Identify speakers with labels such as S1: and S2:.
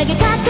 S1: 投げかけ